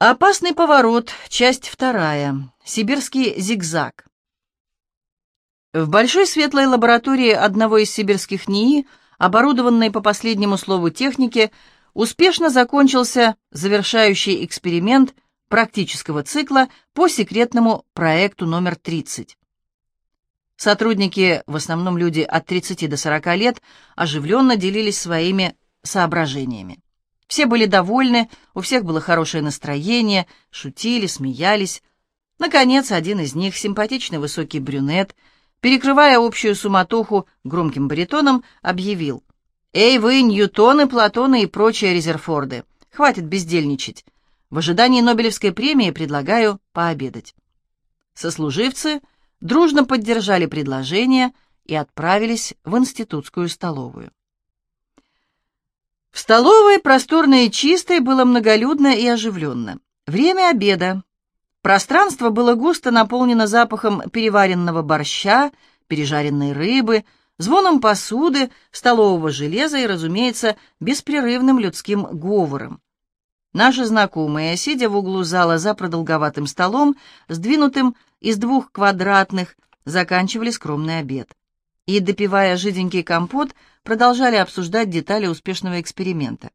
Опасный поворот, часть вторая. Сибирский зигзаг. В большой светлой лаборатории одного из сибирских НИИ, оборудованной по последнему слову техники, успешно закончился завершающий эксперимент практического цикла по секретному проекту номер 30. Сотрудники, в основном люди от 30 до 40 лет, оживленно делились своими соображениями. Все были довольны, у всех было хорошее настроение, шутили, смеялись. Наконец, один из них, симпатичный высокий брюнет, перекрывая общую суматоху громким баритоном, объявил. «Эй вы, Ньютоны, Платоны и прочие Резерфорды, хватит бездельничать. В ожидании Нобелевской премии предлагаю пообедать». Сослуживцы дружно поддержали предложение и отправились в институтскую столовую. В столовой, просторной и чистой, было многолюдно и оживленно. Время обеда. Пространство было густо наполнено запахом переваренного борща, пережаренной рыбы, звоном посуды, столового железа и, разумеется, беспрерывным людским говором. Наши знакомые, сидя в углу зала за продолговатым столом, сдвинутым из двух квадратных, заканчивали скромный обед. И, допивая жиденький компот, продолжали обсуждать детали успешного эксперимента.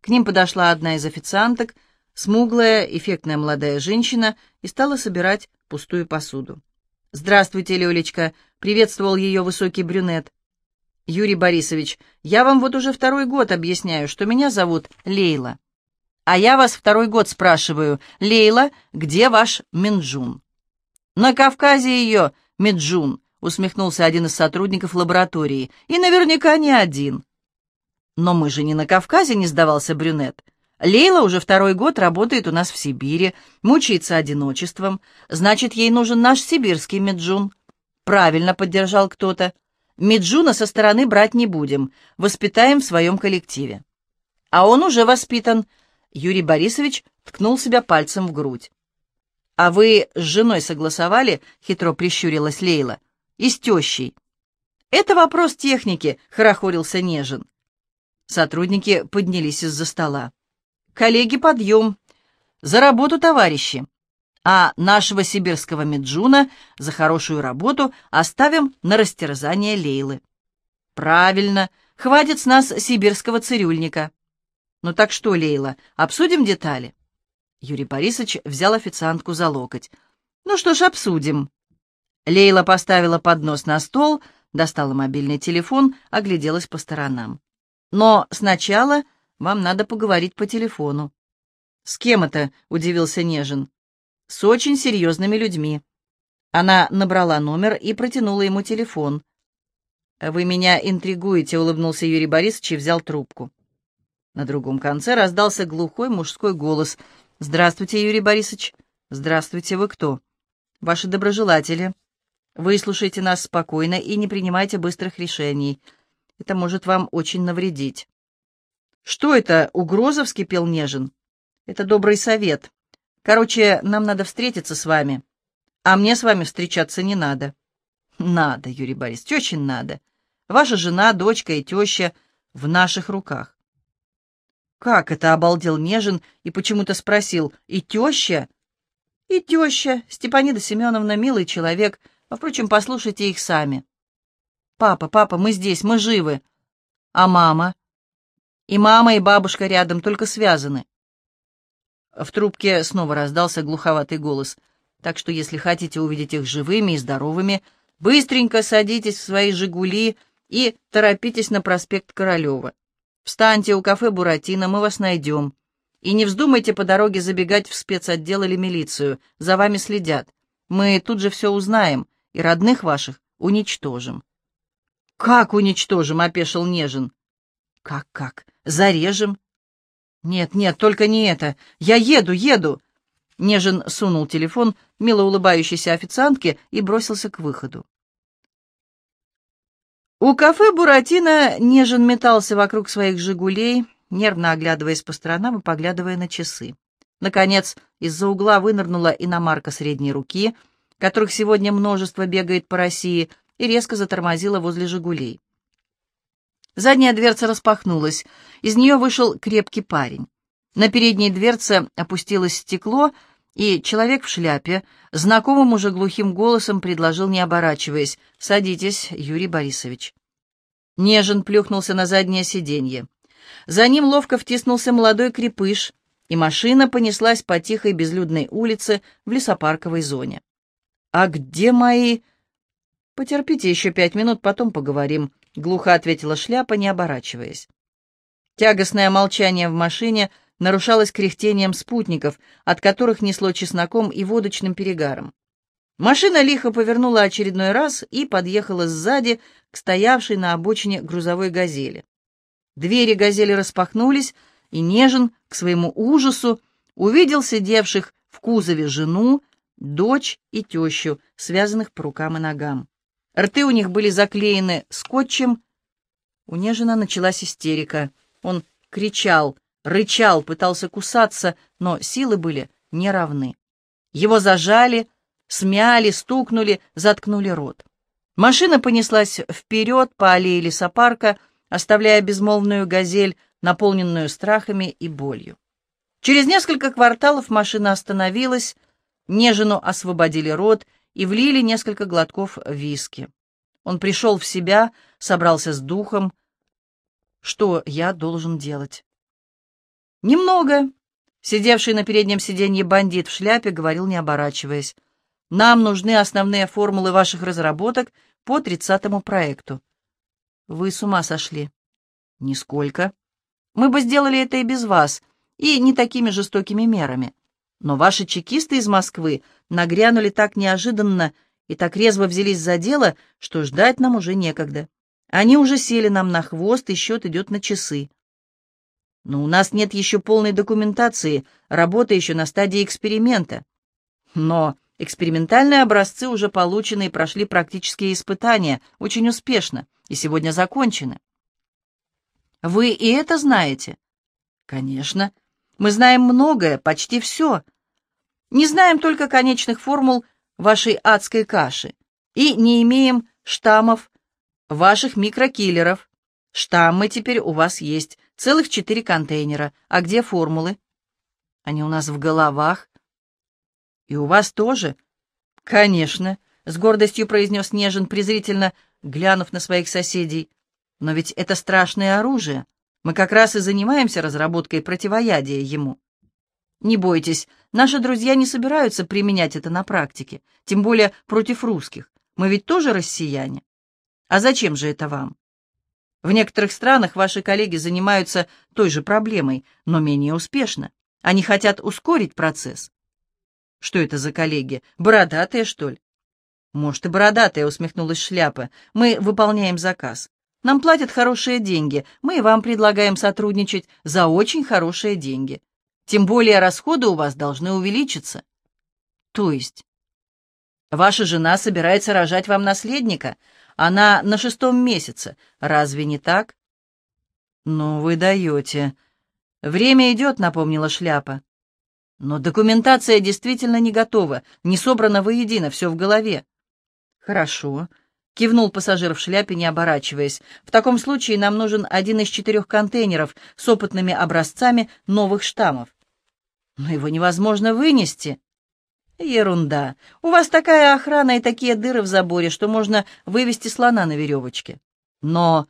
К ним подошла одна из официанток, смуглая, эффектная молодая женщина, и стала собирать пустую посуду. «Здравствуйте, Лёлечка!» — приветствовал ее высокий брюнет. «Юрий Борисович, я вам вот уже второй год объясняю, что меня зовут Лейла. А я вас второй год спрашиваю, Лейла, где ваш Минджун?» «На Кавказе ее, Минджун», усмехнулся один из сотрудников лаборатории. «И наверняка не один». «Но мы же не на Кавказе», — не сдавался брюнет. «Лейла уже второй год работает у нас в Сибири, мучается одиночеством. Значит, ей нужен наш сибирский Меджун». «Правильно», — поддержал кто-то. «Меджуна со стороны брать не будем, воспитаем в своем коллективе». «А он уже воспитан», — Юрий Борисович ткнул себя пальцем в грудь. «А вы с женой согласовали?» — хитро прищурилась Лейла и с тещей. «Это вопрос техники», — хорохорился Нежин. Сотрудники поднялись из-за стола. «Коллеги, подъем! За работу, товарищи! А нашего сибирского Меджуна за хорошую работу оставим на растерзание Лейлы». «Правильно, хватит с нас сибирского цирюльника». «Ну так что, Лейла, обсудим детали?» Юрий Борисович взял официантку за локоть. «Ну что ж, обсудим». Лейла поставила поднос на стол, достала мобильный телефон, огляделась по сторонам. «Но сначала вам надо поговорить по телефону». «С кем это?» — удивился Нежин. «С очень серьезными людьми». Она набрала номер и протянула ему телефон. «Вы меня интригуете», — улыбнулся Юрий Борисович и взял трубку. На другом конце раздался глухой мужской голос. «Здравствуйте, Юрий Борисович». «Здравствуйте, вы кто?» «Ваши доброжелатели». Выслушайте нас спокойно и не принимайте быстрых решений. Это может вам очень навредить. Что это, угроза, вскипел Нежин? Это добрый совет. Короче, нам надо встретиться с вами. А мне с вами встречаться не надо. Надо, Юрий Борисович, очень надо. Ваша жена, дочка и теща в наших руках. Как это, обалдел Нежин и почему-то спросил, и теща? И теща, Степанида Семеновна, милый человек, — а, впрочем, послушайте их сами. «Папа, папа, мы здесь, мы живы. А мама?» «И мама, и бабушка рядом, только связаны». В трубке снова раздался глуховатый голос. «Так что, если хотите увидеть их живыми и здоровыми, быстренько садитесь в свои «Жигули» и торопитесь на проспект Королева. Встаньте у кафе «Буратино», мы вас найдем. И не вздумайте по дороге забегать в спецотдел или милицию, за вами следят. Мы тут же все узнаем, и родных ваших уничтожим». «Как уничтожим?» — опешил Нежин. «Как-как? Зарежем?» «Нет, нет, только не это. Я еду, еду!» Нежин сунул телефон мило улыбающейся официантке и бросился к выходу. У кафе «Буратино» Нежин метался вокруг своих «Жигулей», нервно оглядываясь по сторонам и поглядывая на часы. Наконец, из-за угла вынырнула иномарка средней руки — которых сегодня множество бегает по России, и резко затормозила возле «Жигулей». Задняя дверца распахнулась. Из нее вышел крепкий парень. На передней дверце опустилось стекло, и человек в шляпе, знакомым уже глухим голосом предложил, не оборачиваясь, «Садитесь, Юрий Борисович». Нежен плюхнулся на заднее сиденье. За ним ловко втиснулся молодой крепыш, и машина понеслась по тихой безлюдной улице в лесопарковой зоне. «А где мои...» «Потерпите еще пять минут, потом поговорим», — глухо ответила шляпа, не оборачиваясь. Тягостное молчание в машине нарушалось кряхтением спутников, от которых несло чесноком и водочным перегаром. Машина лихо повернула очередной раз и подъехала сзади к стоявшей на обочине грузовой «Газели». Двери «Газели» распахнулись, и Нежин, к своему ужасу, увидел сидевших в кузове жену, дочь и тещу, связанных по рукам и ногам. Рты у них были заклеены скотчем. У Нежина началась истерика. Он кричал, рычал, пытался кусаться, но силы были неравны. Его зажали, смяли, стукнули, заткнули рот. Машина понеслась вперед по аллее лесопарка, оставляя безмолвную газель, наполненную страхами и болью. Через несколько кварталов машина остановилась, Нежину освободили рот и влили несколько глотков виски. Он пришел в себя, собрался с духом. Что я должен делать? Немного. Сидевший на переднем сиденье бандит в шляпе говорил, не оборачиваясь. Нам нужны основные формулы ваших разработок по тридцатому проекту. Вы с ума сошли. Нисколько. Мы бы сделали это и без вас, и не такими жестокими мерами. Но ваши чекисты из Москвы нагрянули так неожиданно и так резво взялись за дело, что ждать нам уже некогда. Они уже сели нам на хвост, и счет идет на часы. Но у нас нет еще полной документации, работа еще на стадии эксперимента. Но экспериментальные образцы уже получены и прошли практические испытания, очень успешно, и сегодня закончены. Вы и это знаете? Конечно. Мы знаем многое, почти все. Не знаем только конечных формул вашей адской каши и не имеем штаммов ваших микрокиллеров. Штаммы теперь у вас есть, целых четыре контейнера. А где формулы? Они у нас в головах. И у вас тоже? Конечно, с гордостью произнес Нежин презрительно, глянув на своих соседей. Но ведь это страшное оружие. Мы как раз и занимаемся разработкой противоядия ему. Не бойтесь, наши друзья не собираются применять это на практике, тем более против русских. Мы ведь тоже россияне. А зачем же это вам? В некоторых странах ваши коллеги занимаются той же проблемой, но менее успешно. Они хотят ускорить процесс. Что это за коллеги? Бородатые, что ли? Может, и бородатые, усмехнулась шляпа. Мы выполняем заказ. Нам платят хорошие деньги, мы и вам предлагаем сотрудничать за очень хорошие деньги. Тем более расходы у вас должны увеличиться. То есть? Ваша жена собирается рожать вам наследника. Она на шестом месяце. Разве не так? Ну, вы даете. Время идет, напомнила шляпа. Но документация действительно не готова, не собрана воедино, все в голове. Хорошо. Кивнул пассажир в шляпе, не оборачиваясь. «В таком случае нам нужен один из четырех контейнеров с опытными образцами новых штаммов». «Но его невозможно вынести». «Ерунда. У вас такая охрана и такие дыры в заборе, что можно вывести слона на веревочке». «Но...»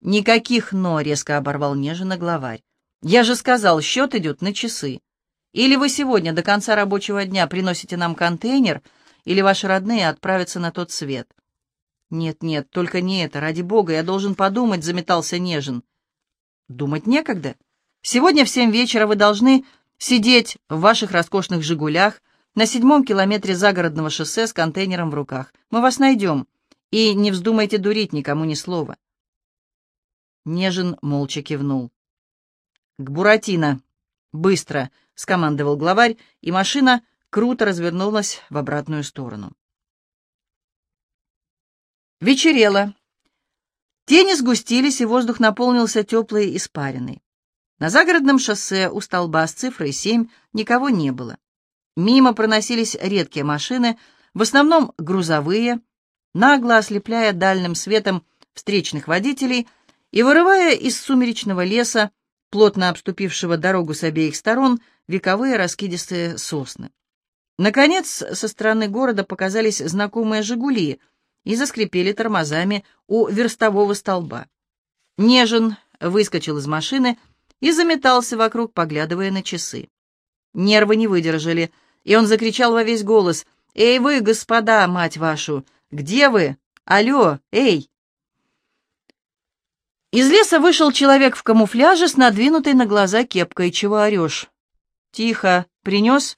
«Никаких «но», — резко оборвал нежно главарь. «Я же сказал, счет идет на часы. Или вы сегодня до конца рабочего дня приносите нам контейнер, или ваши родные отправятся на тот свет». «Нет-нет, только не это, ради бога, я должен подумать», — заметался Нежин. «Думать некогда. Сегодня в семь вечера вы должны сидеть в ваших роскошных «Жигулях» на седьмом километре загородного шоссе с контейнером в руках. Мы вас найдем. И не вздумайте дурить никому ни слова». Нежин молча кивнул. «К Буратино! Быстро!» — скомандовал главарь, и машина круто развернулась в обратную сторону. Вечерело. Тени сгустились, и воздух наполнился теплой испариной. На загородном шоссе у столба с цифрой 7 никого не было. Мимо проносились редкие машины, в основном грузовые, нагло ослепляя дальним светом встречных водителей и вырывая из сумеречного леса плотно обступившего дорогу с обеих сторон вековые раскидистые сосны. Наконец, со стороны города показались знакомые «Жигули» и заскрипели тормозами у верстового столба. Нежен выскочил из машины и заметался вокруг, поглядывая на часы. Нервы не выдержали, и он закричал во весь голос «Эй вы, господа, мать вашу! Где вы? Алло, эй!» Из леса вышел человек в камуфляже с надвинутой на глаза кепкой. «Чего орешь?» «Тихо. Принес?»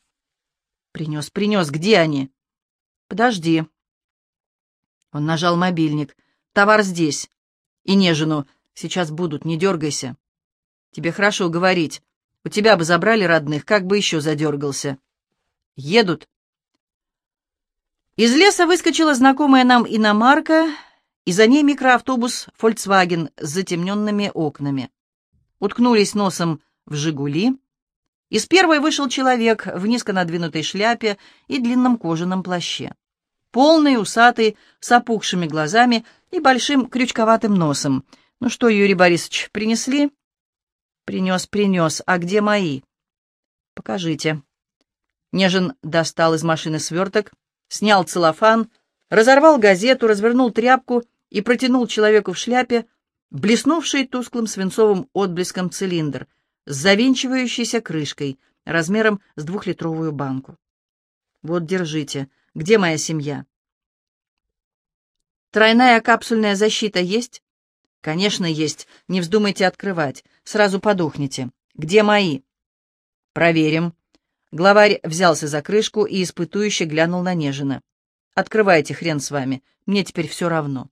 «Принес, принес. Где они?» «Подожди». Он нажал мобильник. «Товар здесь. И нежину. Сейчас будут, не дергайся. Тебе хорошо говорить. У тебя бы забрали родных, как бы еще задергался. Едут». Из леса выскочила знакомая нам иномарка и за ней микроавтобус Volkswagen с затемненными окнами. Уткнулись носом в «Жигули». Из первой вышел человек в низко надвинутой шляпе и длинном кожаном плаще. Полный, усатый, с опухшими глазами и большим крючковатым носом. «Ну что, Юрий Борисович, принесли?» «Принес, принес. А где мои?» «Покажите». Нежин достал из машины сверток, снял целлофан, разорвал газету, развернул тряпку и протянул человеку в шляпе блеснувший тусклым свинцовым отблеском цилиндр с завинчивающейся крышкой размером с двухлитровую банку. «Вот, держите. Где моя семья?» «Тройная капсульная защита есть?» «Конечно, есть. Не вздумайте открывать. Сразу подохнете. Где мои?» «Проверим». Главарь взялся за крышку и испытующе глянул на Нежина. «Открывайте, хрен с вами. Мне теперь все равно».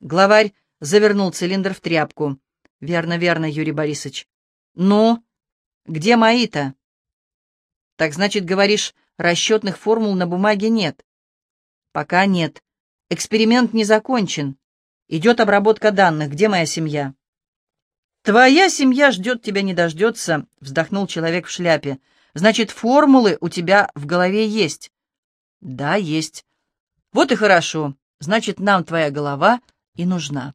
Главарь завернул цилиндр в тряпку. «Верно, верно, Юрий Борисович». «Ну? Где мои-то?» «Так значит, говоришь, расчетных формул на бумаге нет?» «Пока нет. Эксперимент не закончен. Идет обработка данных. Где моя семья?» «Твоя семья ждет тебя не дождется», — вздохнул человек в шляпе. «Значит, формулы у тебя в голове есть?» «Да, есть». «Вот и хорошо. Значит, нам твоя голова и нужна.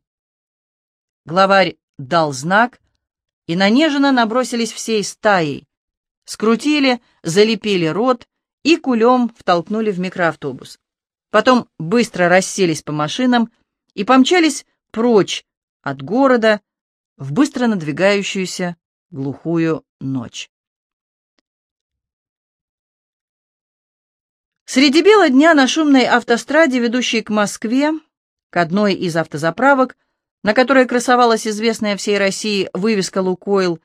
Главарь дал знак, и на Нежина набросились всей стаей. Скрутили, залепили рот и кулем втолкнули в микроавтобус. Потом быстро расселись по машинам и помчались прочь от города в быстро надвигающуюся глухую ночь. Среди бела дня на шумной автостраде, ведущей к Москве, к одной из автозаправок, на которой красовалась известная всей России вывеска «Лукойл»,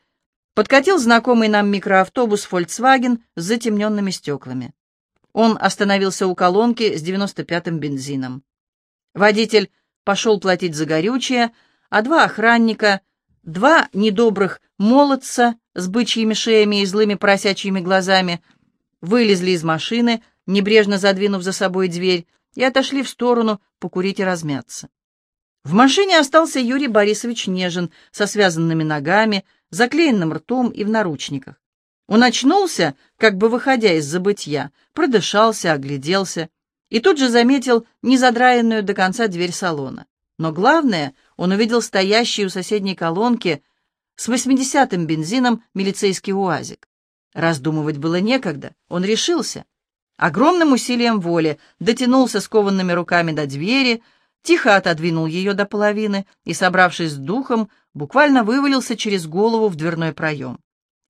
подкатил знакомый нам микроавтобус Volkswagen с затемненными стеклами. Он остановился у колонки с 95-м бензином. Водитель пошел платить за горючее, а два охранника, два недобрых молодца с бычьими шеями и злыми просячьими глазами вылезли из машины, небрежно задвинув за собой дверь, и отошли в сторону покурить и размяться. В машине остался Юрий Борисович Нежин со связанными ногами, заклеенным ртом и в наручниках. Он очнулся, как бы выходя из забытья, продышался, огляделся и тут же заметил незадраенную до конца дверь салона. Но главное, он увидел стоящий у соседней колонки с восьмидесятым бензином милицейский УАЗик. Раздумывать было некогда, он решился — Огромным усилием воли дотянулся скованными руками до двери, тихо отодвинул ее до половины и, собравшись с духом, буквально вывалился через голову в дверной проем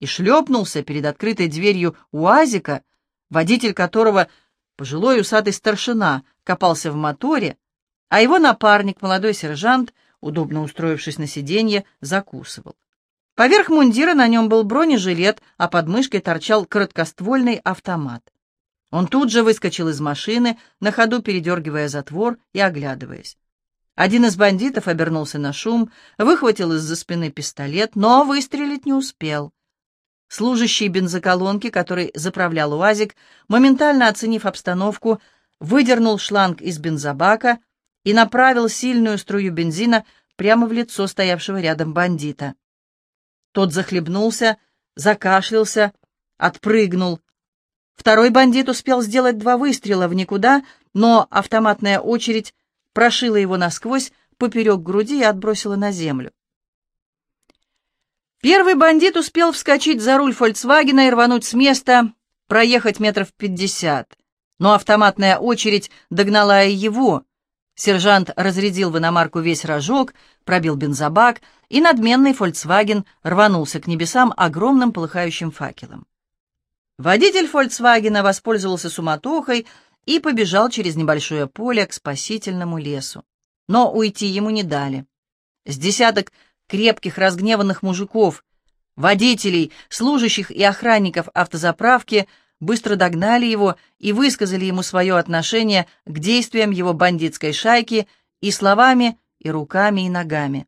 и шлепнулся перед открытой дверью УАЗика, водитель которого, пожилой усатый старшина, копался в моторе, а его напарник, молодой сержант, удобно устроившись на сиденье, закусывал. Поверх мундира на нем был бронежилет, а под мышкой торчал короткоствольный автомат. Он тут же выскочил из машины, на ходу передергивая затвор и оглядываясь. Один из бандитов обернулся на шум, выхватил из-за спины пистолет, но выстрелить не успел. Служащий бензоколонки, который заправлял УАЗик, моментально оценив обстановку, выдернул шланг из бензобака и направил сильную струю бензина прямо в лицо стоявшего рядом бандита. Тот захлебнулся, закашлялся, отпрыгнул, Второй бандит успел сделать два выстрела в никуда, но автоматная очередь прошила его насквозь, поперек груди и отбросила на землю. Первый бандит успел вскочить за руль «Фольксвагена» и рвануть с места, проехать метров пятьдесят. Но автоматная очередь догнала и его. Сержант разрядил в иномарку весь рожок, пробил бензобак, и надменный «Фольксваген» рванулся к небесам огромным полыхающим факелом. Водитель «Фольксвагена» воспользовался суматохой и побежал через небольшое поле к спасительному лесу. Но уйти ему не дали. С десяток крепких разгневанных мужиков, водителей, служащих и охранников автозаправки быстро догнали его и высказали ему свое отношение к действиям его бандитской шайки и словами, и руками, и ногами.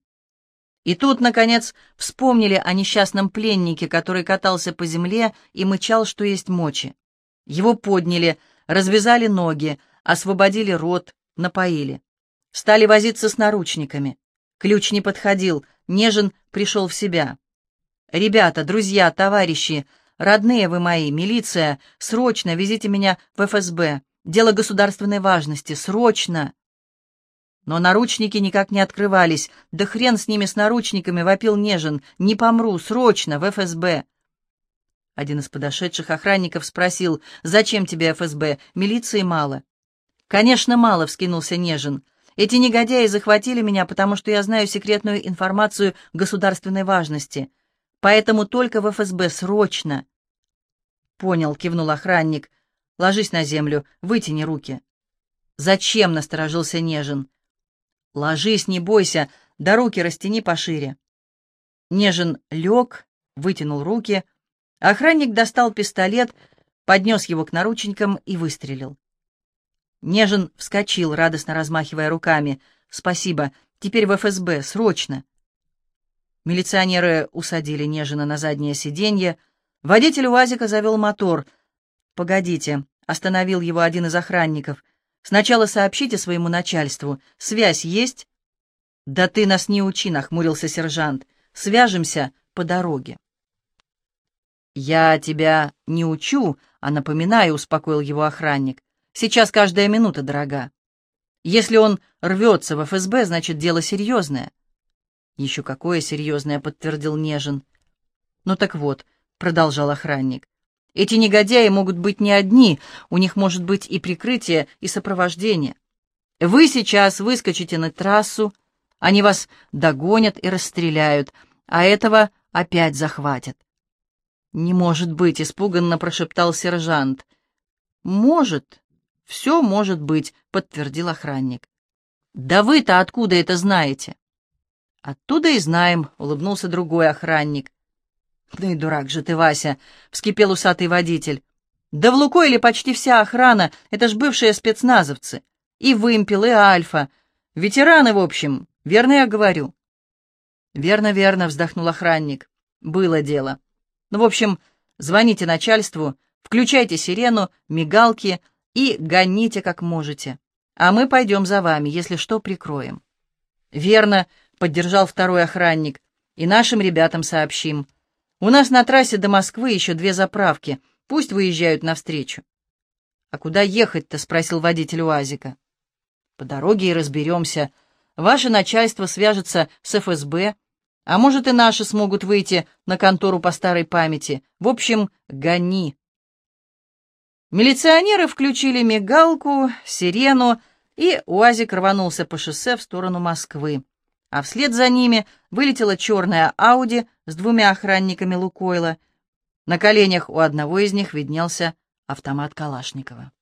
И тут, наконец, вспомнили о несчастном пленнике, который катался по земле и мычал, что есть мочи. Его подняли, развязали ноги, освободили рот, напоили. Стали возиться с наручниками. Ключ не подходил, Нежин пришел в себя. «Ребята, друзья, товарищи, родные вы мои, милиция, срочно везите меня в ФСБ. Дело государственной важности, срочно!» Но наручники никак не открывались. Да хрен с ними, с наручниками, вопил Нежин. «Не помру, срочно, в ФСБ!» Один из подошедших охранников спросил, «Зачем тебе ФСБ? Милиции мало». «Конечно, мало», — вскинулся Нежин. «Эти негодяи захватили меня, потому что я знаю секретную информацию государственной важности. Поэтому только в ФСБ, срочно!» «Понял», — кивнул охранник. «Ложись на землю, вытяни руки». «Зачем?» — насторожился Нежин. «Ложись, не бойся, да руки растяни пошире». Нежин лег, вытянул руки. Охранник достал пистолет, поднес его к наручникам и выстрелил. Нежин вскочил, радостно размахивая руками. «Спасибо. Теперь в ФСБ. Срочно!» Милиционеры усадили Нежина на заднее сиденье. Водитель УАЗика завел мотор. «Погодите», — остановил его один из охранников. Сначала сообщите своему начальству. Связь есть?» «Да ты нас не учи», — нахмурился сержант. «Свяжемся по дороге». «Я тебя не учу, а напоминаю», — успокоил его охранник. «Сейчас каждая минута дорога. Если он рвется в ФСБ, значит, дело серьезное». «Еще какое серьезное», — подтвердил Нежин. «Ну так вот», — продолжал охранник, эти негодяи могут быть не одни, у них может быть и прикрытие, и сопровождение. Вы сейчас выскочите на трассу, они вас догонят и расстреляют, а этого опять захватят. «Не может быть», — испуганно прошептал сержант. «Может, все может быть», — подтвердил охранник. «Да вы-то откуда это знаете?» «Оттуда и знаем», — улыбнулся другой охранник. «Ну и дурак же ты, Вася!» — вскипел усатый водитель. «Да в Лукойле почти вся охрана — это ж бывшие спецназовцы. И вымпел, и альфа. Ветераны, в общем. Верно я говорю?» «Верно, верно», — вздохнул охранник. «Было дело. Ну, в общем, звоните начальству, включайте сирену, мигалки и гоните как можете. А мы пойдем за вами, если что, прикроем». «Верно», — поддержал второй охранник. «И нашим ребятам сообщим». У нас на трассе до Москвы еще две заправки. Пусть выезжают навстречу. «А куда ехать-то?» — спросил водитель УАЗика. «По дороге и разберемся. Ваше начальство свяжется с ФСБ, а может и наши смогут выйти на контору по старой памяти. В общем, гони». Милиционеры включили мигалку, сирену, и УАЗик рванулся по шоссе в сторону Москвы а вслед за ними вылетела черная Ауди с двумя охранниками Лукойла. На коленях у одного из них виднелся автомат Калашникова.